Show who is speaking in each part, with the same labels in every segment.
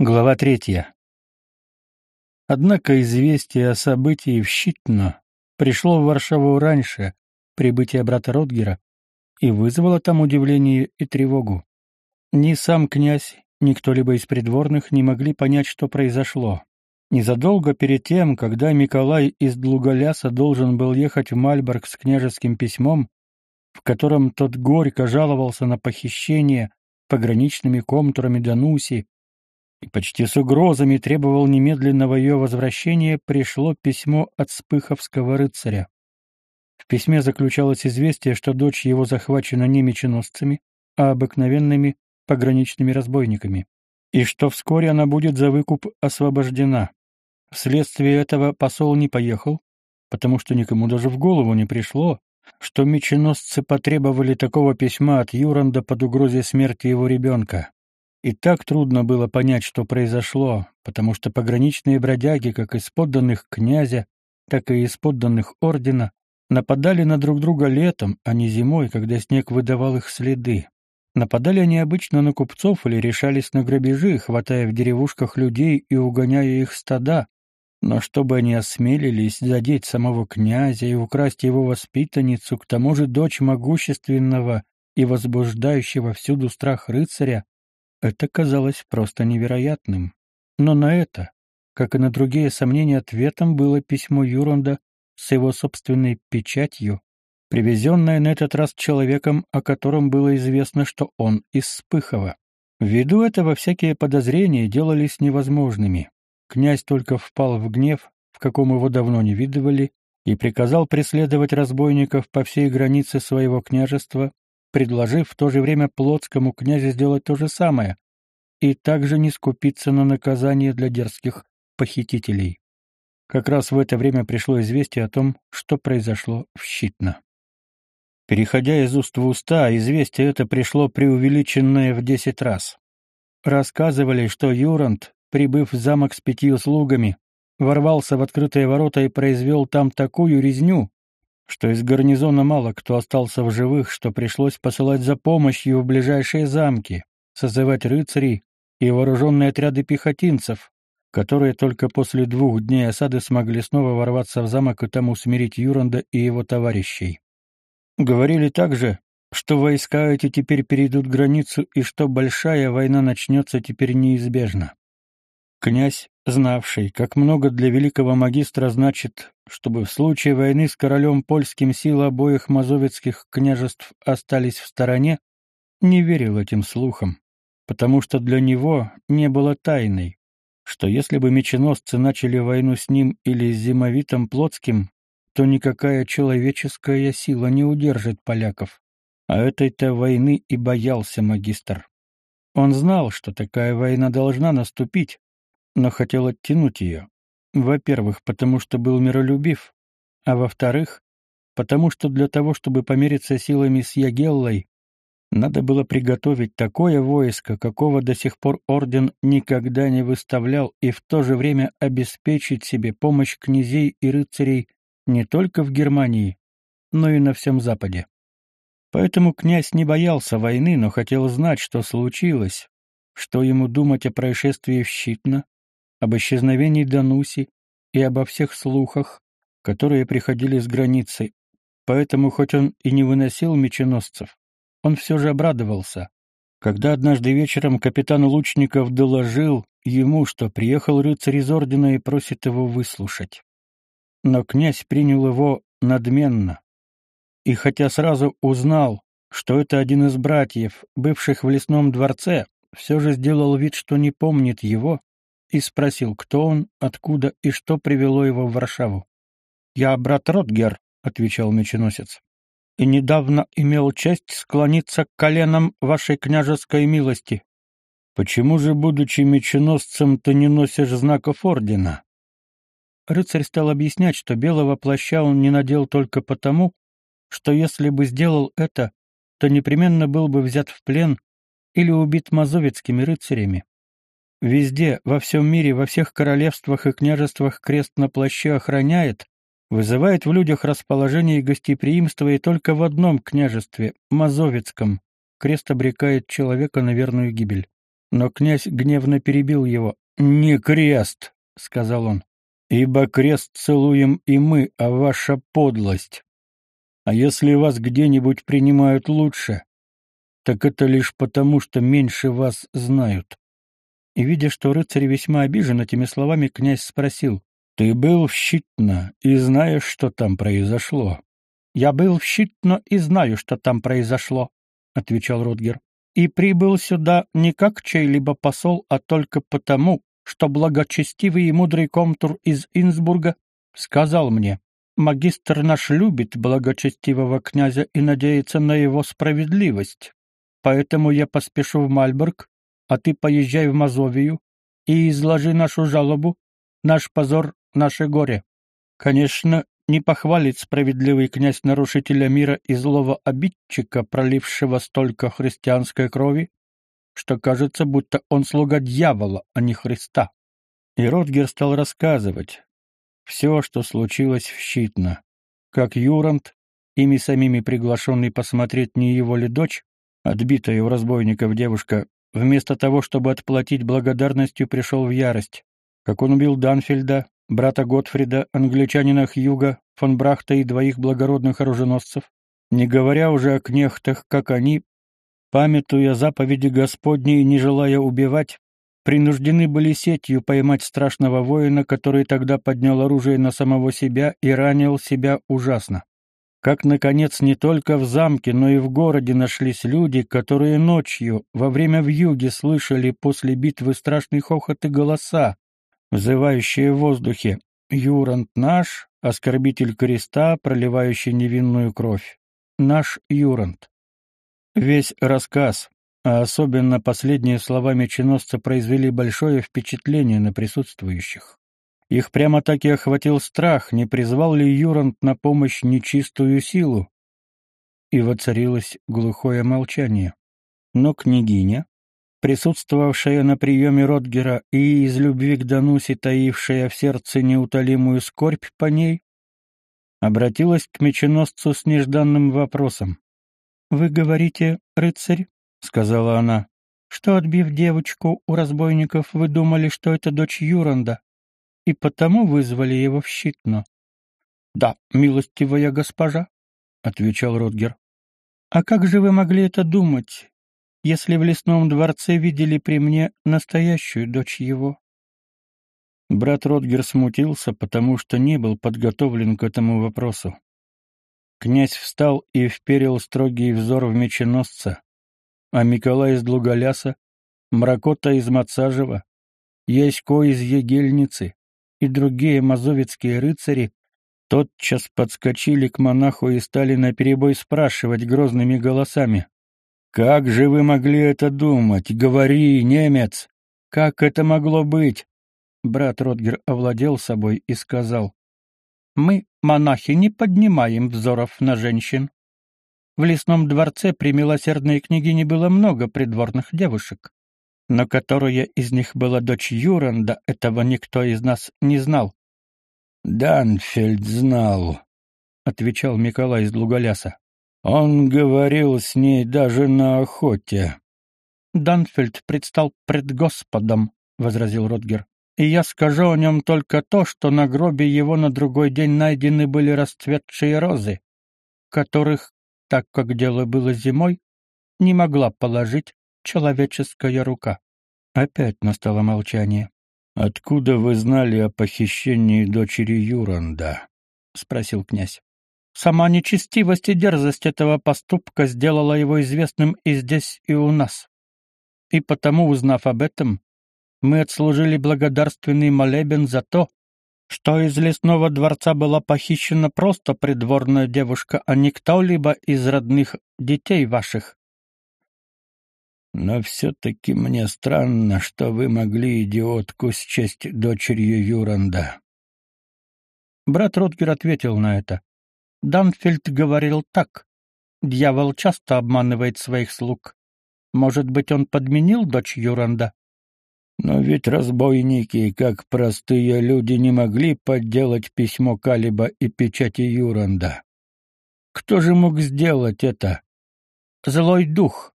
Speaker 1: Глава третья. Однако известие о событии в Щитно пришло в Варшаву раньше прибытия брата Ротгера и вызвало там удивление и тревогу. Ни сам князь, ни кто-либо из придворных не могли понять, что произошло. Незадолго перед тем, когда Николай из Длуголяса должен был ехать в Мальборг с княжеским письмом, в котором тот горько жаловался на похищение пограничными комтурами Дануси, и почти с угрозами требовал немедленного ее возвращения, пришло письмо от Спыховского рыцаря. В письме заключалось известие, что дочь его захвачена не меченосцами, а обыкновенными пограничными разбойниками, и что вскоре она будет за выкуп освобождена. Вследствие этого посол не поехал, потому что никому даже в голову не пришло, что меченосцы потребовали такого письма от Юранда под угрозой смерти его ребенка. И так трудно было понять, что произошло, потому что пограничные бродяги, как из подданных князя, так и из подданных ордена, нападали на друг друга летом, а не зимой, когда снег выдавал их следы. Нападали они обычно на купцов или решались на грабежи, хватая в деревушках людей и угоняя их стада, но чтобы они осмелились задеть самого князя и украсть его воспитанницу, к тому же дочь могущественного и возбуждающего всюду страх рыцаря, это казалось просто невероятным. Но на это, как и на другие сомнения, ответом было письмо Юранда с его собственной печатью, привезенное на этот раз человеком, о котором было известно, что он из Спыхова. Ввиду этого всякие подозрения делались невозможными. Князь только впал в гнев, в каком его давно не видывали, и приказал преследовать разбойников по всей границе своего княжества, предложив в то же время плотскому князю сделать то же самое и также не скупиться на наказание для дерзких похитителей. Как раз в это время пришло известие о том, что произошло в Щитно. Переходя из уст в уста, известие это пришло преувеличенное в десять раз. Рассказывали, что Юрант, прибыв в замок с пятью слугами, ворвался в открытые ворота и произвел там такую резню, что из гарнизона мало кто остался в живых, что пришлось посылать за помощью в ближайшие замки, созывать рыцарей и вооруженные отряды пехотинцев, которые только после двух дней осады смогли снова ворваться в замок и там усмирить Юранда и его товарищей. Говорили также, что войска эти теперь перейдут границу и что большая война начнется теперь неизбежно. Князь, знавший, как много для великого магистра значит, чтобы в случае войны с королем польским силы обоих мазовецких княжеств остались в стороне, не верил этим слухам, потому что для него не было тайной, что если бы меченосцы начали войну с ним или с зимовитом Плотским, то никакая человеческая сила не удержит поляков. А этой-то войны и боялся магистр. Он знал, что такая война должна наступить, но хотел оттянуть ее. Во-первых, потому что был миролюбив, а во-вторых, потому что для того, чтобы помериться силами с Ягеллой, надо было приготовить такое войско, какого до сих пор орден никогда не выставлял, и в то же время обеспечить себе помощь князей и рыцарей не только в Германии, но и на всем Западе. Поэтому князь не боялся войны, но хотел знать, что случилось, что ему думать о происшествии в Щитно, об исчезновении Дануси и обо всех слухах, которые приходили с границы. Поэтому, хоть он и не выносил меченосцев, он все же обрадовался, когда однажды вечером капитан Лучников доложил ему, что приехал рыцарь из ордена и просит его выслушать. Но князь принял его надменно, и хотя сразу узнал, что это один из братьев, бывших в лесном дворце, все же сделал вид, что не помнит его и спросил, кто он, откуда и что привело его в Варшаву. «Я брат Ротгер», — отвечал меченосец, — «и недавно имел честь склониться к коленам вашей княжеской милости». «Почему же, будучи меченосцем, ты не носишь знаков ордена?» Рыцарь стал объяснять, что белого плаща он не надел только потому, что если бы сделал это, то непременно был бы взят в плен или убит мазовецкими рыцарями. Везде, во всем мире, во всех королевствах и княжествах крест на плаще охраняет, вызывает в людях расположение и гостеприимство, и только в одном княжестве, Мазовецком, крест обрекает человека на верную гибель. Но князь гневно перебил его. «Не крест!» — сказал он. «Ибо крест целуем и мы, а ваша подлость. А если вас где-нибудь принимают лучше, так это лишь потому, что меньше вас знают». И, видя, что рыцарь весьма обижен этими словами, князь спросил, «Ты был в Щитно и знаешь, что там произошло?» «Я был в Щитно и знаю, что там произошло», — отвечал Рутгер. «И прибыл сюда не как чей-либо посол, а только потому, что благочестивый и мудрый комтур из Инсбурга сказал мне, магистр наш любит благочестивого князя и надеется на его справедливость. Поэтому я поспешу в Мальбург, а ты поезжай в Мазовию и изложи нашу жалобу, наш позор, наше горе. Конечно, не похвалит справедливый князь нарушителя мира и злого обидчика, пролившего столько христианской крови, что кажется, будто он слуга дьявола, а не Христа. И Ротгер стал рассказывать все, что случилось в Щитно, как Юрант, ими самими приглашенный посмотреть, не его ли дочь, отбитая у разбойников девушка, вместо того, чтобы отплатить благодарностью, пришел в ярость, как он убил Данфельда, брата Готфрида, англичанина Хьюга, фон Брахта и двоих благородных оруженосцев, не говоря уже о кнехтах, как они, памятуя заповеди Господней и не желая убивать, принуждены были сетью поймать страшного воина, который тогда поднял оружие на самого себя и ранил себя ужасно. Как, наконец, не только в замке, но и в городе нашлись люди, которые ночью, во время вьюги, слышали после битвы страшный хохот и голоса, взывающие в воздухе «Юрант наш, оскорбитель креста, проливающий невинную кровь. Наш Юрант». Весь рассказ, а особенно последние слова меченосца произвели большое впечатление на присутствующих. Их прямо-таки охватил страх, не призвал ли Юрант на помощь нечистую силу. И воцарилось глухое молчание. Но княгиня, присутствовавшая на приеме Ротгера и из любви к Данусе таившая в сердце неутолимую скорбь по ней, обратилась к меченосцу с нежданным вопросом. «Вы говорите, рыцарь, — сказала она, — что, отбив девочку у разбойников, вы думали, что это дочь Юранда, и потому вызвали его в Щитно?» «Да, милостивая госпожа», — отвечал Ротгер. «А как же вы могли это думать, если в лесном дворце видели при мне настоящую дочь его. Брат Ротгер смутился, потому что не был подготовлен к этому вопросу. Князь встал и вперил строгий взор в меченосца, а Миколай из Двуголяса, Мракота из Мацажева, Ясько из Егельницы и другие мазовецкие рыцари тотчас подскочили к монаху и стали наперебой спрашивать грозными голосами. Как же вы могли это думать? Говори, немец! Как это могло быть? Брат Ротгер овладел собой и сказал: Мы, монахи, не поднимаем взоров на женщин. В лесном дворце при милосердной княгине было много придворных девушек, но которая из них была дочь Юранда, этого никто из нас не знал. Данфельд знал, отвечал Николай из Луголяса. Он говорил с ней даже на охоте. Данфельд предстал пред Господом, возразил Ротгер. И я скажу о нем только то, что на гробе его на другой день найдены были расцветшие розы, которых, так как дело было зимой, не могла положить человеческая рука. Опять настало молчание. Откуда вы знали о похищении дочери Юранда? спросил князь. Сама нечестивость и дерзость этого поступка сделала его известным и здесь, и у нас. И потому, узнав об этом, мы отслужили благодарственный молебен за то, что из лесного дворца была похищена просто придворная девушка, а не кто-либо из родных детей ваших. Но все-таки мне странно, что вы могли идиотку счесть дочерью Юранда. Брат Ротгер ответил на это. Данфельд говорил так. Дьявол часто обманывает своих слуг. Может быть, он подменил дочь Юранда? Но ведь разбойники, как простые люди, не могли подделать письмо Калиба и печати Юранда. Кто же мог сделать это? Злой дух.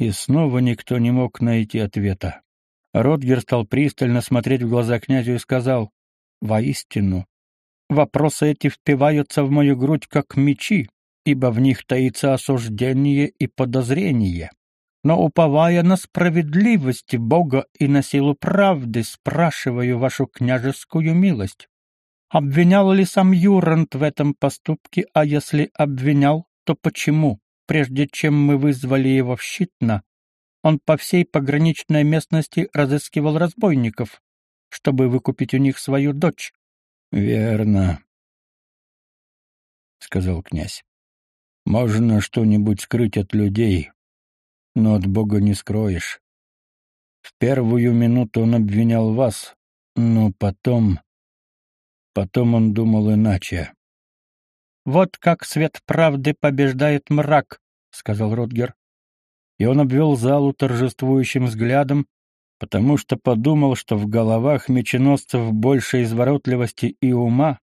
Speaker 1: И снова никто не мог найти ответа. Ротгер стал пристально смотреть в глаза князю и сказал, «Воистину, вопросы эти впиваются в мою грудь, как мечи, ибо в них таится осуждение и подозрение. Но, уповая на справедливость Бога и на силу правды, спрашиваю вашу княжескую милость. Обвинял ли сам Юрант в этом поступке, а если обвинял, то почему, прежде чем мы вызвали его в Щитно, он по всей пограничной местности разыскивал разбойников, чтобы выкупить у них свою дочь. — Верно, — сказал князь. — Можно что-нибудь скрыть от людей, но от Бога не скроешь. В первую минуту он обвинял вас, но потом... Потом он думал иначе. — Вот как свет правды побеждает мрак, — сказал Ротгер и он обвел залу торжествующим взглядом, потому что подумал, что в головах меченосцев больше изворотливости и ума,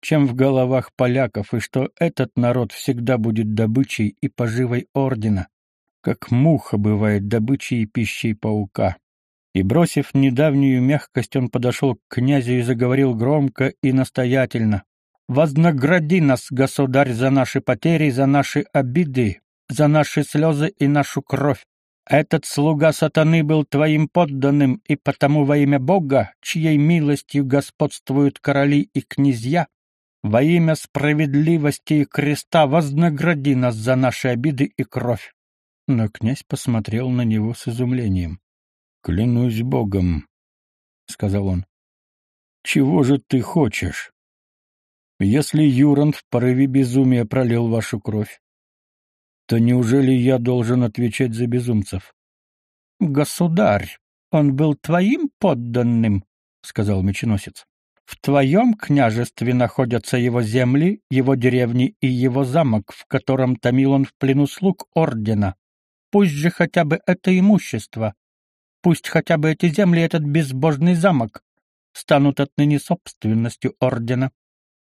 Speaker 1: чем в головах поляков, и что этот народ всегда будет добычей и поживой ордена, как муха бывает добычей и пищей паука. И, бросив недавнюю мягкость, он подошел к князю и заговорил громко и настоятельно. «Вознагради нас, государь, за наши потери, за наши обиды, за наши слезы и нашу кровь. Этот слуга сатаны был твоим подданным, и потому во имя Бога, чьей милостью господствуют короли и князья, во имя справедливости и креста вознагради нас за наши обиды и кровь. Но князь посмотрел на него с изумлением. — Клянусь Богом, — сказал он. — Чего же ты хочешь? Если Юран в порыве безумия пролил вашу кровь, то неужели я должен отвечать за безумцев? — Государь, он был твоим подданным, — сказал меченосец. — В твоем княжестве находятся его земли, его деревни и его замок, в котором томил он в плену слуг ордена. Пусть же хотя бы это имущество, пусть хотя бы эти земли и этот безбожный замок станут отныне собственностью ордена.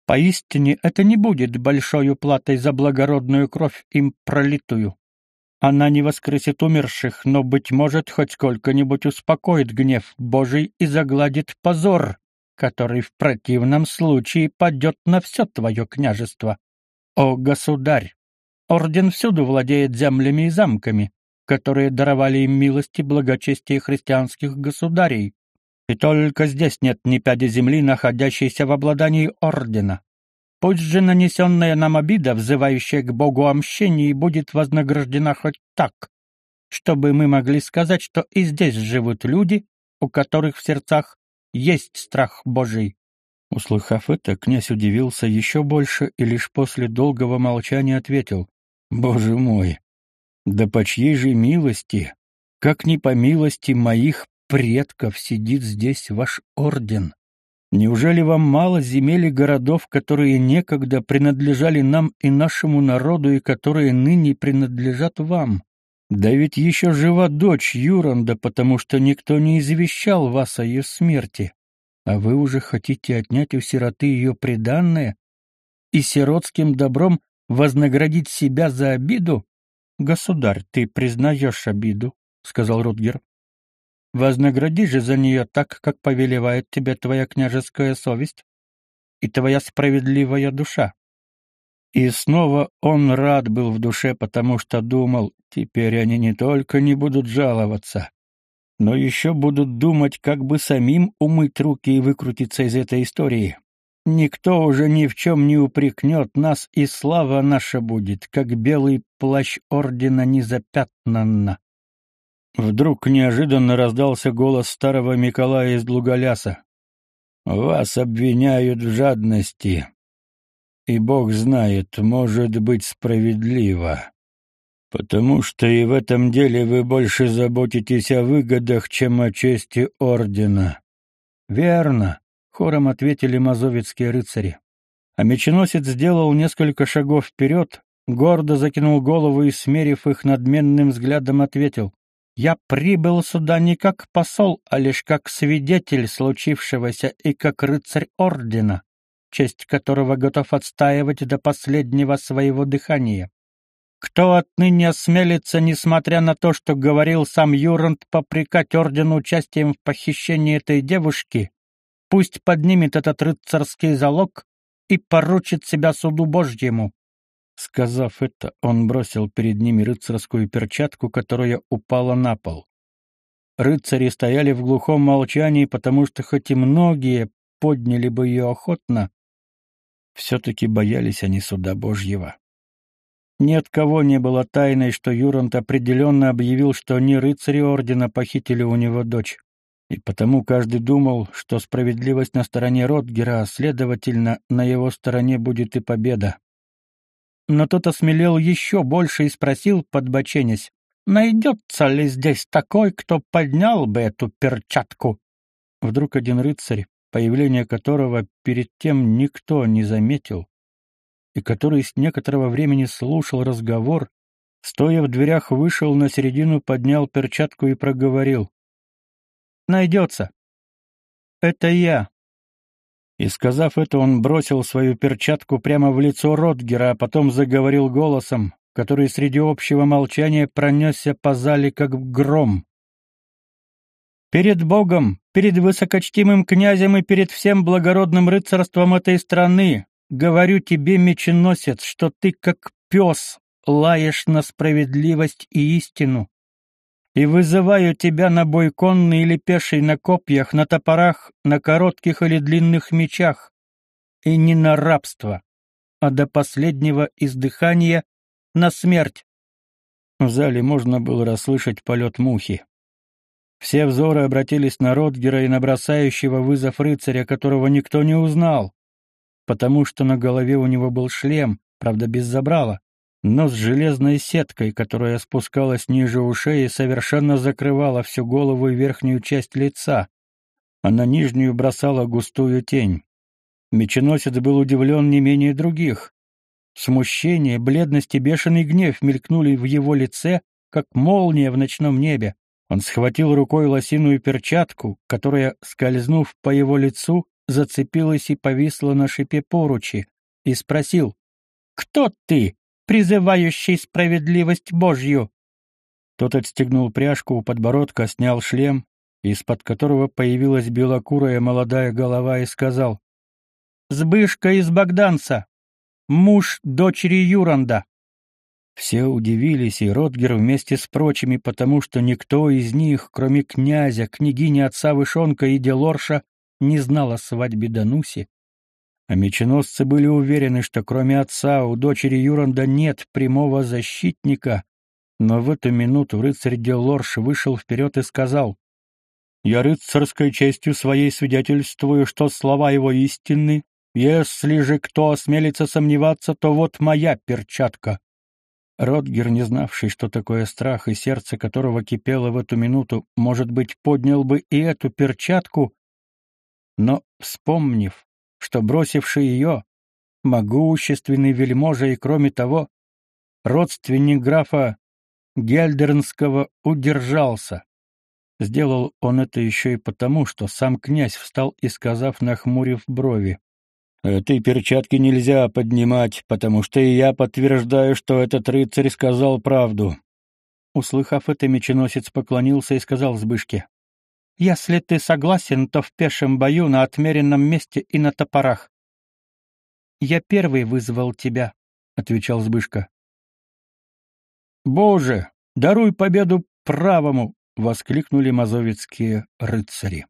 Speaker 1: Поистине это не будет большой уплатой за благородную кровь им пролитую. Она не воскресит умерших, но, быть может, хоть сколько-нибудь успокоит гнев Божий и загладит позор, который в противном случае падет на все твое княжество. О, государь! Орден всюду владеет землями и замками, которые даровали им милости благочестия христианских государей, и только здесь нет ни пяди земли, находящейся в обладании ордена. Пусть же нанесенная нам обида, взывающая к Богу о мщении, будет вознаграждена хоть так, чтобы мы могли сказать, что и здесь живут люди, у которых в сердцах есть страх Божий. Услыхав это, князь удивился еще больше и лишь после долгого молчания ответил, «Боже мой, да по чьей же милости, как не по милости моих предков сидит здесь ваш орден. Неужели вам мало земель и городов, которые некогда принадлежали нам и нашему народу, и которые ныне принадлежат вам? Да ведь еще жива дочь Юранда, потому что никто не извещал вас о ее смерти. А вы уже хотите отнять у сироты ее приданное и сиротским добром вознаградить себя за обиду? Государь, ты признаешь обиду, — сказал Рутгер. Вознагради же за нее так, как повелевает тебе твоя княжеская совесть и твоя справедливая душа. И снова он рад был в душе, потому что думал, теперь они не только не будут жаловаться, но еще будут думать, как бы самим умыть руки и выкрутиться из этой истории. Никто уже ни в чем не упрекнет нас, и слава наша будет, как белый плащ ордена незапятнанна. Вдруг неожиданно раздался голос старого Миколая из Глуголяса. «Вас обвиняют в жадности, и Бог знает, может быть справедливо, потому что и в этом деле вы больше заботитесь о выгодах, чем о чести ордена». «Верно», — хором ответили мазовецкие рыцари. А меченосец сделал несколько шагов вперед, гордо закинул голову и, смерив их надменным взглядом, ответил — я прибыл сюда не как посол, а лишь как свидетель случившегося и как рыцарь ордена, честь которого готов отстаивать до последнего своего дыхания. Кто отныне осмелится, несмотря на то, что говорил сам Юрант, попрекать ордену участием в похищении этой девушки, пусть поднимет этот рыцарский залог и поручит себя суду Божьему. Сказав это, он бросил перед ними рыцарскую перчатку, которая упала на пол. Рыцари стояли в глухом молчании, потому что хоть и многие подняли бы ее охотно, все-таки боялись они суда Божьего. Ни от кого не было тайной, что Юрант определенно объявил, что не рыцари ордена похитили у него дочь. И потому каждый думал, что справедливость на стороне Ротгера, а следовательно, на его стороне будет и победа. Но тот осмелел еще больше и спросил, подбоченясь, «Найдется ли здесь такой, кто поднял бы эту перчатку?» Вдруг один рыцарь, появление которого перед тем никто не заметил, и который с некоторого времени слушал разговор, стоя в дверях, вышел на середину, поднял перчатку и проговорил. «Найдется. Это я». И, сказав это, он бросил свою перчатку прямо в лицо Ротгера, а потом заговорил голосом, который среди общего молчания пронесся по зале, как гром. «Перед Богом, перед высокочтимым князем и перед всем благородным рыцарством этой страны, Говорю тебе, меченосец, что ты как пес лаешь на справедливость и истину. И вызываю тебя на бой конный или пеший на копьях, на топорах, на коротких или длинных мечах. И не на рабство, а до последнего издыхания на смерть. В зале можно было расслышать полет мухи. Все взоры обратились на Ротгера и на бросающего вызов рыцаря, которого никто не узнал потому что на голове у него был шлем, правда без забрала, но с железной сеткой, которая спускалась ниже ушей и совершенно закрывала всю голову и верхнюю часть лица, а на нижнюю бросала густую тень. Меченосец был удивлен не менее других. Смущение, бледность и бешеный гнев мелькнули в его лице, как молния в ночном небе. Он схватил рукой лосиную перчатку, которая, скользнув по его лицу, зацепилась и повисла на шипе поручи, и спросил, «Кто ты, призывающий справедливость Божью?» Тот отстегнул пряжку у подбородка, снял шлем, из-под которого появилась белокурая молодая голова, и сказал, «Сбышка из Богданца, муж дочери Юранда». Все удивились, и Ротгер вместе с прочими, потому что никто из них, кроме князя, княгини отца Вышонка и Делорша, не знал о свадьбе Дануси, а меченосцы были уверены, что кроме отца у дочери Юранда нет прямого защитника, но в эту минуту рыцарь Делорш вышел вперед и сказал, «Я рыцарской честью своей свидетельствую, что слова его истинны. Если же кто осмелится сомневаться, то вот моя перчатка». Ротгер, не знавший, что такое страх, и сердце которого кипело в эту минуту, может быть, поднял бы и эту перчатку, но, вспомнив, что бросивший ее, могущественный вельможа и, кроме того, родственник графа Гельдернского удержался. Сделал он это еще и потому, что сам князь встал и, сказав, нахмурив брови, «Этой перчатки нельзя поднимать, потому что и я подтверждаю, что этот рыцарь сказал правду». Услыхав это, меченосец поклонился и сказал Збышке, если ты согласен, то в пешем бою на отмеренном месте и на топорах. Я первый вызвал тебя, отвечал Збышка. Боже, даруй победу правому, воскликнули мазовецкие рыцари.